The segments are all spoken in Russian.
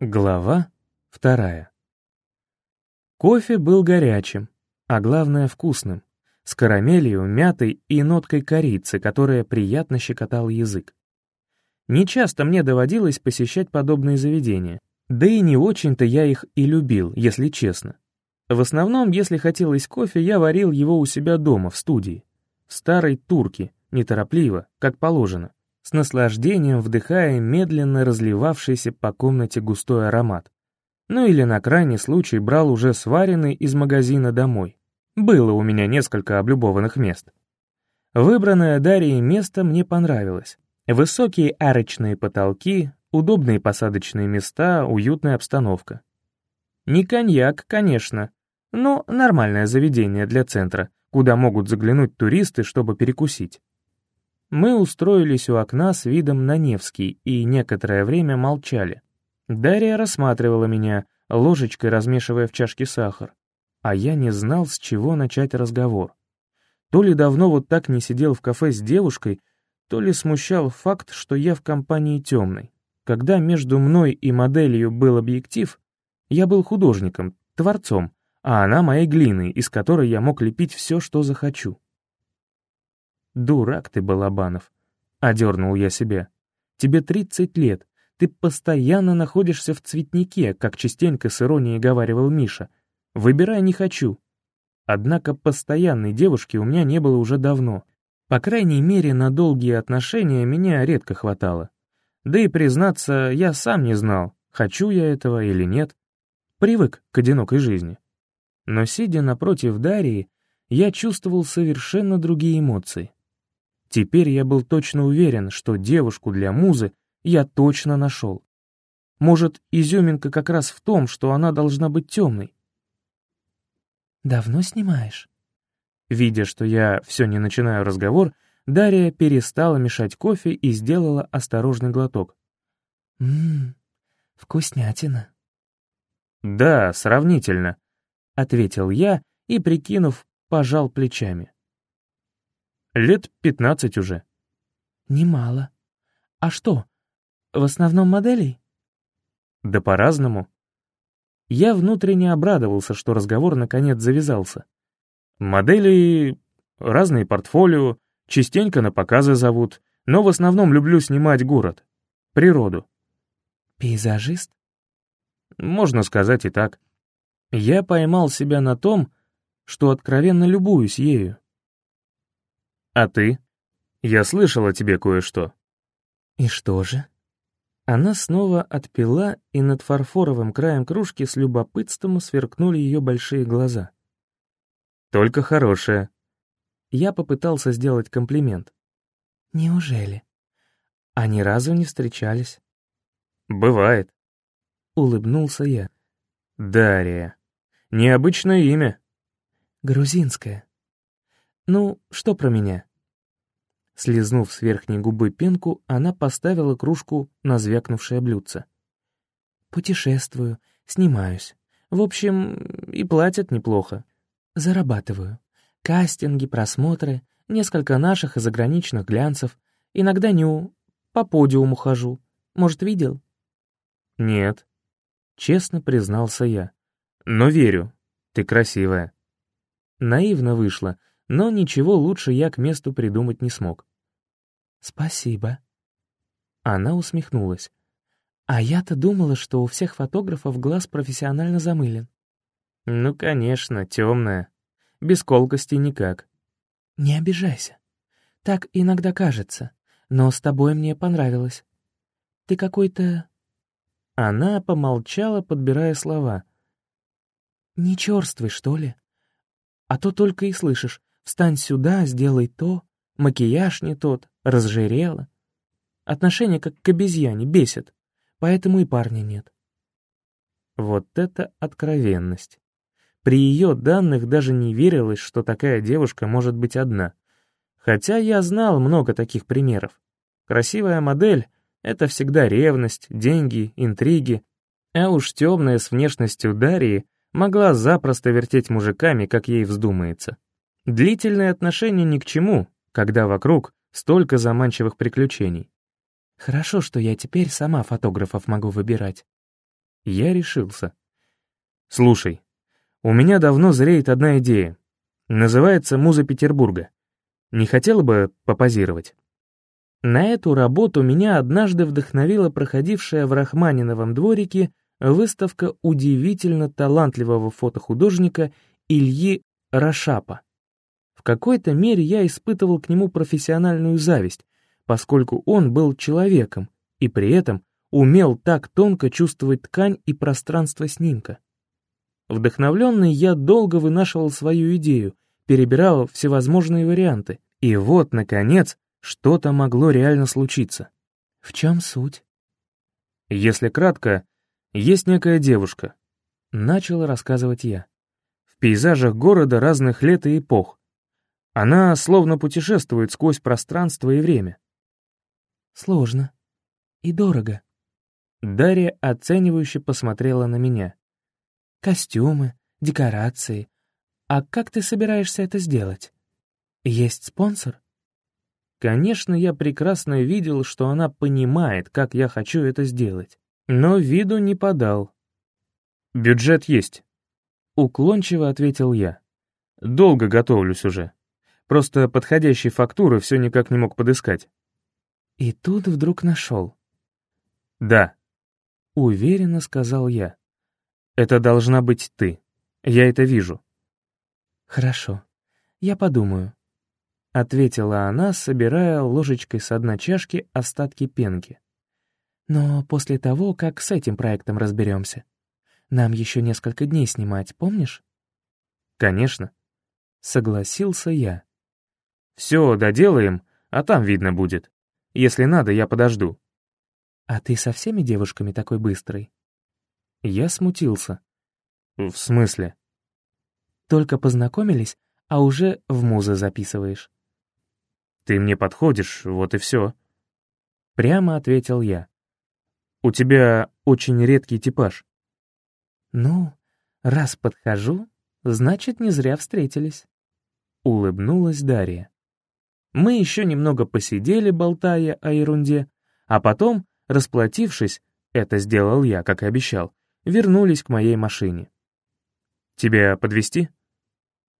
Глава вторая. Кофе был горячим, а главное вкусным, с карамелью, мятой и ноткой корицы, которая приятно щекотала язык. Нечасто мне доводилось посещать подобные заведения, да и не очень-то я их и любил, если честно. В основном, если хотелось кофе, я варил его у себя дома, в студии, в старой турке, неторопливо, как положено с наслаждением вдыхая медленно разливавшийся по комнате густой аромат. Ну или на крайний случай брал уже сваренный из магазина домой. Было у меня несколько облюбованных мест. Выбранное Дарьей место мне понравилось. Высокие арочные потолки, удобные посадочные места, уютная обстановка. Не коньяк, конечно, но нормальное заведение для центра, куда могут заглянуть туристы, чтобы перекусить. Мы устроились у окна с видом на Невский и некоторое время молчали. Дарья рассматривала меня, ложечкой размешивая в чашке сахар, а я не знал, с чего начать разговор. То ли давно вот так не сидел в кафе с девушкой, то ли смущал факт, что я в компании темной. Когда между мной и моделью был объектив, я был художником, творцом, а она моей глиной, из которой я мог лепить все, что захочу. «Дурак ты, Балабанов!» — одернул я себя. «Тебе 30 лет, ты постоянно находишься в цветнике, как частенько с иронией говаривал Миша. Выбирай не хочу». Однако постоянной девушки у меня не было уже давно. По крайней мере, на долгие отношения меня редко хватало. Да и, признаться, я сам не знал, хочу я этого или нет. Привык к одинокой жизни. Но сидя напротив Дарьи, я чувствовал совершенно другие эмоции. Теперь я был точно уверен, что девушку для музы я точно нашел. Может, изюминка как раз в том, что она должна быть темной. «Давно снимаешь?» Видя, что я все не начинаю разговор, Дарья перестала мешать кофе и сделала осторожный глоток. «Ммм, вкуснятина». «Да, сравнительно», — ответил я и, прикинув, пожал плечами. Лет пятнадцать уже. Немало. А что, в основном моделей? Да по-разному. Я внутренне обрадовался, что разговор наконец завязался. Модели, разные портфолио, частенько на показы зовут, но в основном люблю снимать город, природу. Пейзажист? Можно сказать и так. Я поймал себя на том, что откровенно любуюсь ею. «А ты? Я слышал о тебе кое-что». «И что же?» Она снова отпила, и над фарфоровым краем кружки с любопытством сверкнули ее большие глаза. «Только хорошее». Я попытался сделать комплимент. «Неужели? А ни разу не встречались?» «Бывает», — улыбнулся я. «Дарья. Необычное имя». «Грузинское. Ну, что про меня?» Слизнув с верхней губы пенку, она поставила кружку на звякнувшее блюдце. «Путешествую, снимаюсь. В общем, и платят неплохо. Зарабатываю. Кастинги, просмотры, несколько наших и заграничных глянцев. Иногда ню, по подиуму хожу. Может, видел?» «Нет», — честно признался я. «Но верю, ты красивая». Наивно вышло, но ничего лучше я к месту придумать не смог. «Спасибо». Она усмехнулась. «А я-то думала, что у всех фотографов глаз профессионально замылен». «Ну, конечно, темная. Без колкости никак». «Не обижайся. Так иногда кажется, но с тобой мне понравилось. Ты какой-то...» Она помолчала, подбирая слова. «Не черствый, что ли? А то только и слышишь, встань сюда, сделай то, макияж не тот, разжирела. Отношение как к обезьяне бесит, поэтому и парня нет. Вот это откровенность. При ее данных даже не верилось, что такая девушка может быть одна. Хотя я знал много таких примеров. Красивая модель — это всегда ревность, деньги, интриги. А уж темная с внешностью Дарьи могла запросто вертеть мужиками, как ей вздумается. Длительные отношения ни к чему, когда вокруг столько заманчивых приключений. Хорошо, что я теперь сама фотографов могу выбирать. Я решился. «Слушай, у меня давно зреет одна идея. Называется «Муза Петербурга». Не хотела бы попозировать?» На эту работу меня однажды вдохновила проходившая в Рахманиновом дворике выставка удивительно талантливого фотохудожника Ильи Рашапа. В какой-то мере я испытывал к нему профессиональную зависть, поскольку он был человеком и при этом умел так тонко чувствовать ткань и пространство снимка. Вдохновленный я долго вынашивал свою идею, перебирал всевозможные варианты, и вот, наконец, что-то могло реально случиться. В чем суть? Если кратко, есть некая девушка. Начал рассказывать я. В пейзажах города разных лет и эпох. Она словно путешествует сквозь пространство и время. Сложно. И дорого. Дарья оценивающе посмотрела на меня. Костюмы, декорации. А как ты собираешься это сделать? Есть спонсор? Конечно, я прекрасно видел, что она понимает, как я хочу это сделать, но виду не подал. «Бюджет есть», — уклончиво ответил я. «Долго готовлюсь уже. Просто подходящей фактуры все никак не мог подыскать». И тут вдруг нашел. «Да», — уверенно сказал я. «Это должна быть ты. Я это вижу». «Хорошо. Я подумаю. — ответила она, собирая ложечкой с одной чашки остатки пенки. «Но после того, как с этим проектом разберемся. Нам еще несколько дней снимать, помнишь?» «Конечно», — согласился я. «Все доделаем, а там видно будет. Если надо, я подожду». «А ты со всеми девушками такой быстрый?» Я смутился. «В смысле?» «Только познакомились, а уже в музы записываешь». «Ты мне подходишь, вот и все». Прямо ответил я. «У тебя очень редкий типаж». «Ну, раз подхожу, значит, не зря встретились». Улыбнулась Дарья. Мы еще немного посидели, болтая о ерунде, а потом, расплатившись, это сделал я, как и обещал, вернулись к моей машине. «Тебя подвести?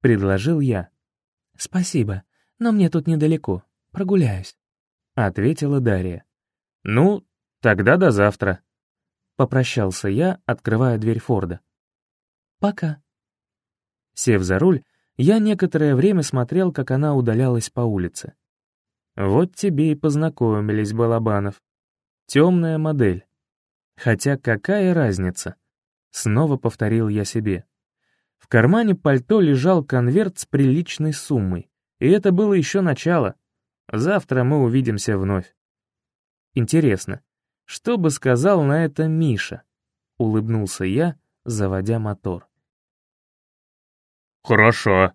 предложил я. «Спасибо но мне тут недалеко, прогуляюсь», — ответила Дарья. «Ну, тогда до завтра», — попрощался я, открывая дверь Форда. «Пока». Сев за руль, я некоторое время смотрел, как она удалялась по улице. Вот тебе и познакомились, Балабанов. Темная модель. Хотя какая разница? Снова повторил я себе. В кармане пальто лежал конверт с приличной суммой. И это было еще начало. Завтра мы увидимся вновь. Интересно, что бы сказал на это Миша? Улыбнулся я, заводя мотор. «Хорошо».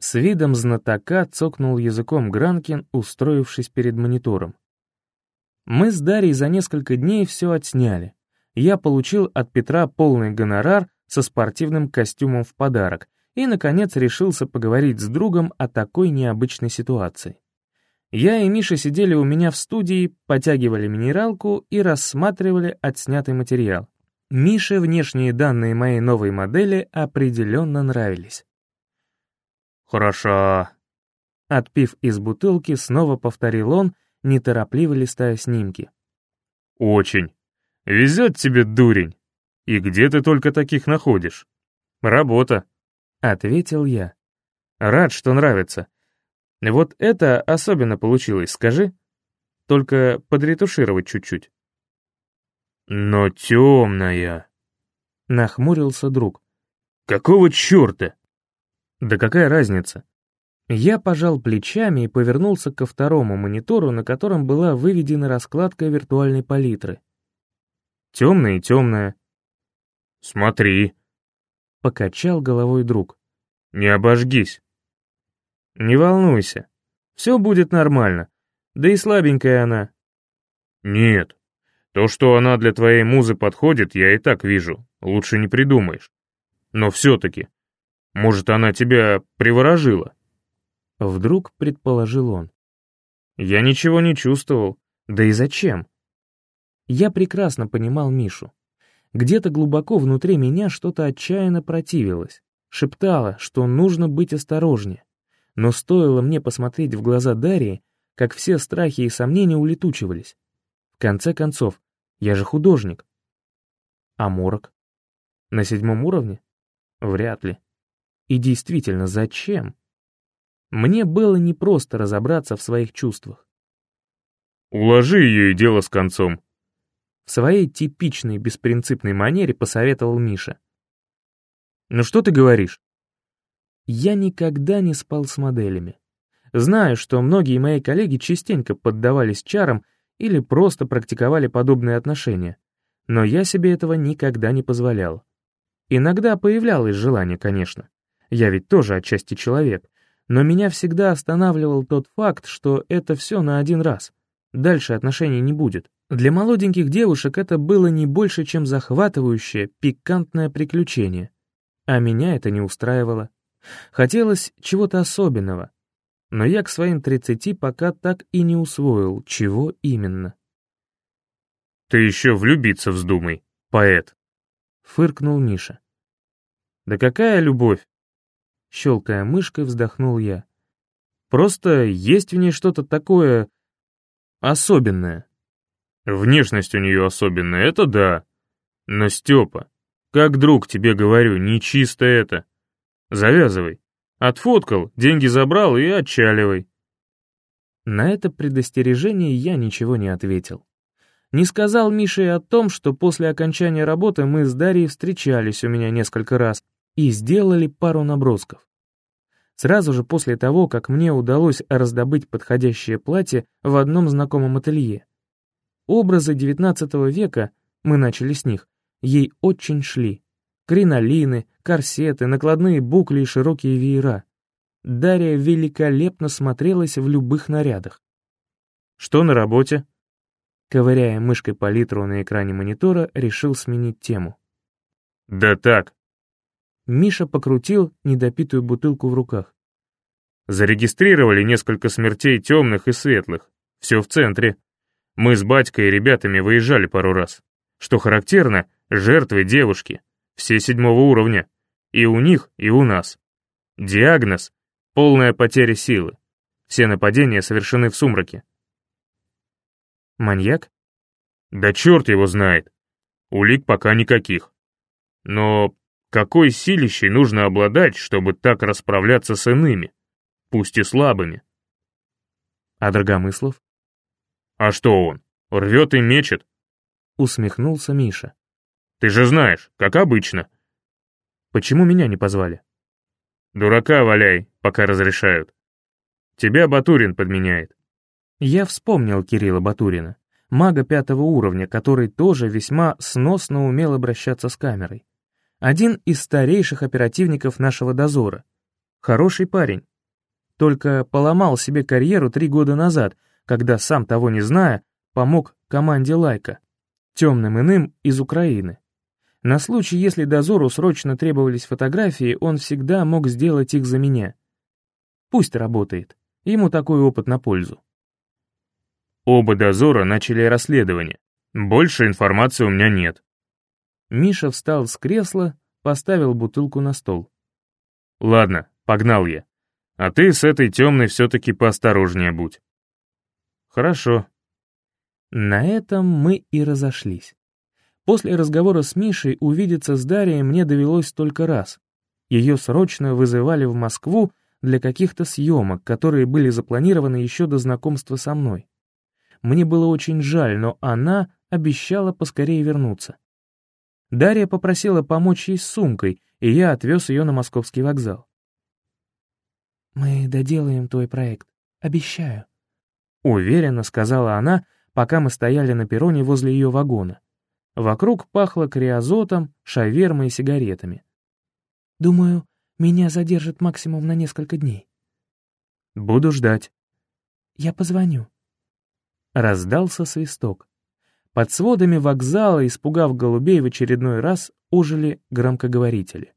С видом знатока цокнул языком Гранкин, устроившись перед монитором. Мы с Дарьей за несколько дней все отсняли. Я получил от Петра полный гонорар со спортивным костюмом в подарок и, наконец, решился поговорить с другом о такой необычной ситуации. Я и Миша сидели у меня в студии, потягивали минералку и рассматривали отснятый материал. Мише внешние данные моей новой модели определенно нравились. «Хорошо». Отпив из бутылки, снова повторил он, неторопливо листая снимки. «Очень. Везет тебе, дурень. И где ты только таких находишь? Работа. — ответил я. «Рад, что нравится. Вот это особенно получилось, скажи. Только подретушировать чуть-чуть». «Но темная», — нахмурился друг. «Какого черта?» «Да какая разница?» Я пожал плечами и повернулся ко второму монитору, на котором была выведена раскладка виртуальной палитры. Темная и темная. «Смотри», Покачал головой друг. «Не обожгись». «Не волнуйся. Все будет нормально. Да и слабенькая она». «Нет. То, что она для твоей музы подходит, я и так вижу. Лучше не придумаешь. Но все-таки, может, она тебя приворожила?» Вдруг предположил он. Я ничего не чувствовал. Да и зачем? Я прекрасно понимал Мишу. Где-то глубоко внутри меня что-то отчаянно противилось, шептало, что нужно быть осторожнее. Но стоило мне посмотреть в глаза Дарьи, как все страхи и сомнения улетучивались. В конце концов, я же художник. А морок? На седьмом уровне? Вряд ли. И действительно, зачем? Мне было непросто разобраться в своих чувствах. «Уложи ее и дело с концом», в своей типичной беспринципной манере посоветовал Миша. «Ну что ты говоришь?» Я никогда не спал с моделями. Знаю, что многие мои коллеги частенько поддавались чарам или просто практиковали подобные отношения, но я себе этого никогда не позволял. Иногда появлялось желание, конечно. Я ведь тоже отчасти человек, но меня всегда останавливал тот факт, что это все на один раз. Дальше отношений не будет. Для молоденьких девушек это было не больше, чем захватывающее, пикантное приключение. А меня это не устраивало. Хотелось чего-то особенного. Но я к своим тридцати пока так и не усвоил, чего именно. «Ты еще влюбиться вздумай, поэт!» — фыркнул Миша. «Да какая любовь?» Щелкая мышкой, вздохнул я. «Просто есть в ней что-то такое особенное». Внешность у нее особенная, это да. Но, Степа, как друг тебе говорю, не чисто это. Завязывай. Отфоткал, деньги забрал и отчаливай. На это предостережение я ничего не ответил. Не сказал Мише и о том, что после окончания работы мы с Дарьей встречались у меня несколько раз и сделали пару набросков. Сразу же после того, как мне удалось раздобыть подходящее платье в одном знакомом ателье. Образы XIX века, мы начали с них, ей очень шли. Кринолины, корсеты, накладные букли и широкие веера. Дарья великолепно смотрелась в любых нарядах. «Что на работе?» Ковыряя мышкой палитру на экране монитора, решил сменить тему. «Да так». Миша покрутил недопитую бутылку в руках. «Зарегистрировали несколько смертей темных и светлых. Все в центре. Мы с батькой и ребятами выезжали пару раз. Что характерно, жертвы девушки. Все седьмого уровня. И у них, и у нас. Диагноз — полная потеря силы. Все нападения совершены в сумраке. Маньяк? Да черт его знает. Улик пока никаких. Но какой силищей нужно обладать, чтобы так расправляться с иными, пусть и слабыми? А Драгомыслов? «А что он? Рвет и мечет?» Усмехнулся Миша. «Ты же знаешь, как обычно». «Почему меня не позвали?» «Дурака валяй, пока разрешают. Тебя Батурин подменяет». Я вспомнил Кирилла Батурина, мага пятого уровня, который тоже весьма сносно умел обращаться с камерой. Один из старейших оперативников нашего дозора. Хороший парень. Только поломал себе карьеру три года назад, когда, сам того не зная, помог команде Лайка, темным иным из Украины. На случай, если дозору срочно требовались фотографии, он всегда мог сделать их за меня. Пусть работает, ему такой опыт на пользу. Оба дозора начали расследование. Больше информации у меня нет. Миша встал с кресла, поставил бутылку на стол. Ладно, погнал я. А ты с этой темной все-таки поосторожнее будь. Хорошо. На этом мы и разошлись. После разговора с Мишей увидеться с Дарьей мне довелось только раз. Ее срочно вызывали в Москву для каких-то съемок, которые были запланированы еще до знакомства со мной. Мне было очень жаль, но она обещала поскорее вернуться. Дарья попросила помочь ей с сумкой, и я отвез ее на московский вокзал. «Мы доделаем твой проект, обещаю», Уверенно сказала она, пока мы стояли на перроне возле ее вагона. Вокруг пахло криозотом, шавермой и сигаретами. «Думаю, меня задержат максимум на несколько дней». «Буду ждать». «Я позвоню». Раздался свисток. Под сводами вокзала, испугав голубей в очередной раз, ожили громкоговорители.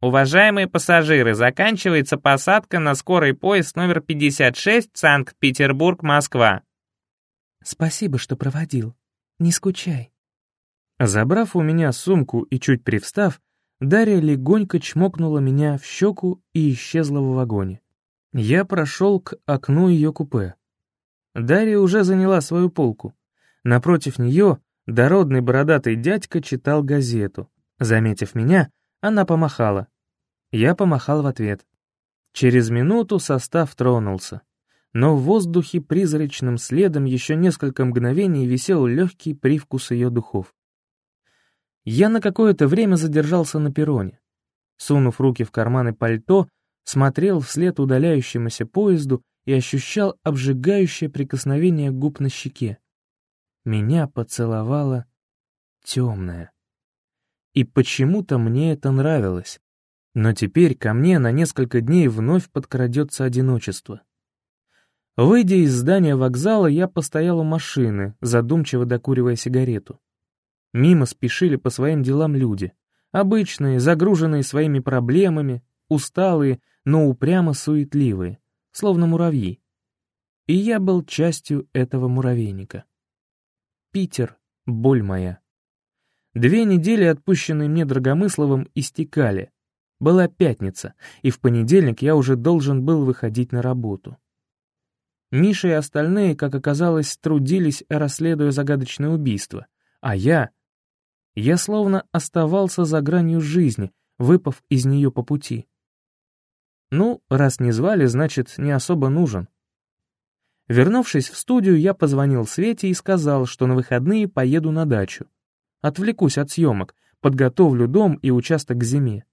Уважаемые пассажиры, заканчивается посадка на скорый поезд номер 56 Санкт-Петербург-Москва. Спасибо, что проводил. Не скучай. Забрав у меня сумку и чуть привстав, Дарья легонько чмокнула меня в щеку и исчезла в вагоне. Я прошел к окну ее купе. Дарья уже заняла свою полку. Напротив нее дородный бородатый дядька читал газету. Заметив меня, она помахала. Я помахал в ответ. Через минуту состав тронулся. Но в воздухе призрачным следом еще несколько мгновений висел легкий привкус ее духов. Я на какое-то время задержался на перроне. Сунув руки в карманы пальто, смотрел вслед удаляющемуся поезду и ощущал обжигающее прикосновение губ на щеке. Меня поцеловала темная. И почему-то мне это нравилось. Но теперь ко мне на несколько дней вновь подкрадется одиночество. Выйдя из здания вокзала, я постоял у машины, задумчиво докуривая сигарету. Мимо спешили по своим делам люди. Обычные, загруженные своими проблемами, усталые, но упрямо суетливые, словно муравьи. И я был частью этого муравейника. Питер — боль моя. Две недели, отпущенные мне Драгомысловым, истекали. Была пятница, и в понедельник я уже должен был выходить на работу. Миша и остальные, как оказалось, трудились, расследуя загадочное убийство, а я я словно оставался за гранью жизни, выпав из нее по пути. Ну, раз не звали, значит, не особо нужен. Вернувшись в студию, я позвонил Свете и сказал, что на выходные поеду на дачу. Отвлекусь от съемок, подготовлю дом и участок к зиме.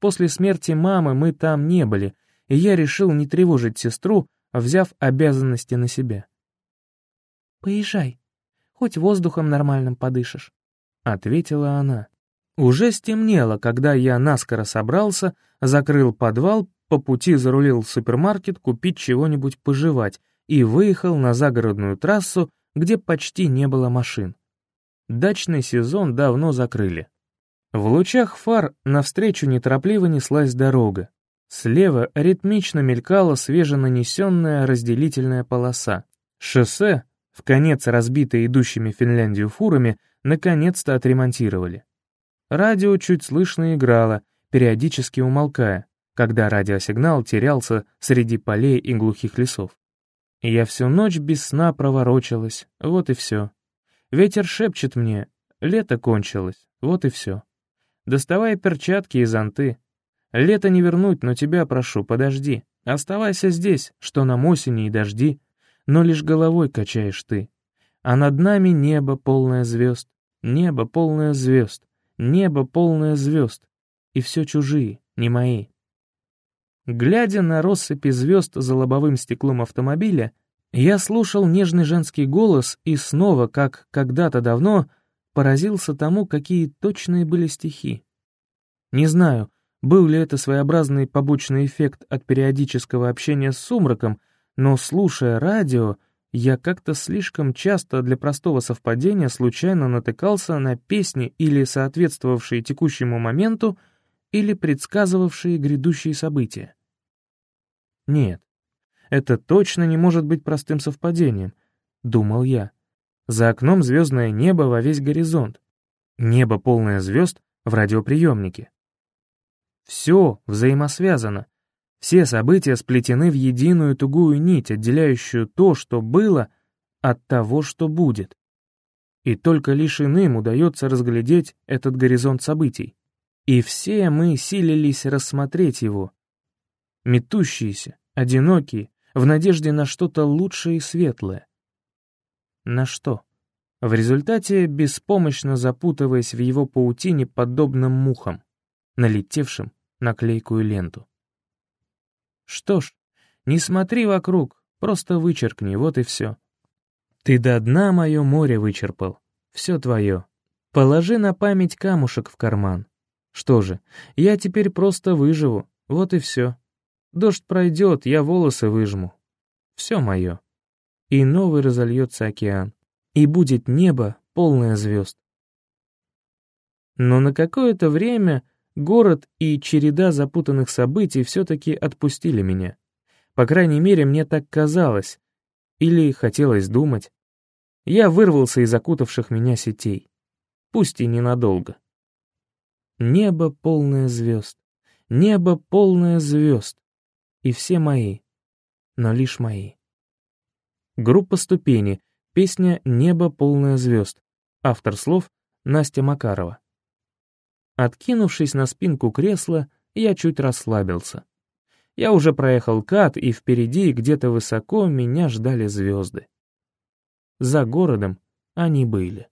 После смерти мамы мы там не были, и я решил не тревожить сестру, взяв обязанности на себя. «Поезжай, хоть воздухом нормальным подышишь», ответила она. Уже стемнело, когда я наскоро собрался, закрыл подвал, по пути зарулил в супермаркет купить чего-нибудь пожевать и выехал на загородную трассу, где почти не было машин. Дачный сезон давно закрыли. В лучах фар навстречу неторопливо неслась дорога. Слева ритмично мелькала свеженанесенная разделительная полоса. Шоссе, в конец разбитое идущими Финляндию фурами, наконец-то отремонтировали. Радио чуть слышно играло, периодически умолкая, когда радиосигнал терялся среди полей и глухих лесов. Я всю ночь без сна проворочилась, вот и все. Ветер шепчет мне, лето кончилось, вот и все. Доставай перчатки и зонты. Лето не вернуть, но тебя прошу, подожди. Оставайся здесь, что нам осени и дожди, но лишь головой качаешь ты. А над нами небо полное звезд, Небо полное звезд, небо полное звезд, и все чужие, не мои. Глядя на россыпи звезд за лобовым стеклом автомобиля, я слушал нежный женский голос и снова, как когда-то давно, поразился тому, какие точные были стихи. Не знаю, был ли это своеобразный побочный эффект от периодического общения с сумраком, но, слушая радио, я как-то слишком часто для простого совпадения случайно натыкался на песни или соответствовавшие текущему моменту, или предсказывавшие грядущие события. Нет, это точно не может быть простым совпадением, думал я. За окном звездное небо во весь горизонт. Небо полное звезд в радиоприемнике. Все взаимосвязано, все события сплетены в единую тугую нить, отделяющую то, что было, от того, что будет. И только лишь иным удается разглядеть этот горизонт событий. И все мы силились рассмотреть его. Метущиеся, одинокие, в надежде на что-то лучшее и светлое. На что? В результате беспомощно запутываясь в его паутине подобным мухам, налетевшим на клейкую ленту. Что ж, не смотри вокруг, просто вычеркни, вот и все. Ты до дна мое море вычерпал, все твое. Положи на память камушек в карман. Что же, я теперь просто выживу, вот и все. Дождь пройдет, я волосы выжму. Все мое. И новый разольется океан, и будет небо, полное звезд. Но на какое-то время Город и череда запутанных событий все-таки отпустили меня. По крайней мере, мне так казалось. Или хотелось думать. Я вырвался из окутавших меня сетей. пусть и ненадолго. Небо полное звезд, небо полное звезд, и все мои, но лишь мои. Группа «Ступени», песня «Небо полное звезд», автор слов Настя Макарова. Откинувшись на спинку кресла, я чуть расслабился. Я уже проехал кат, и впереди, где-то высоко, меня ждали звезды. За городом они были.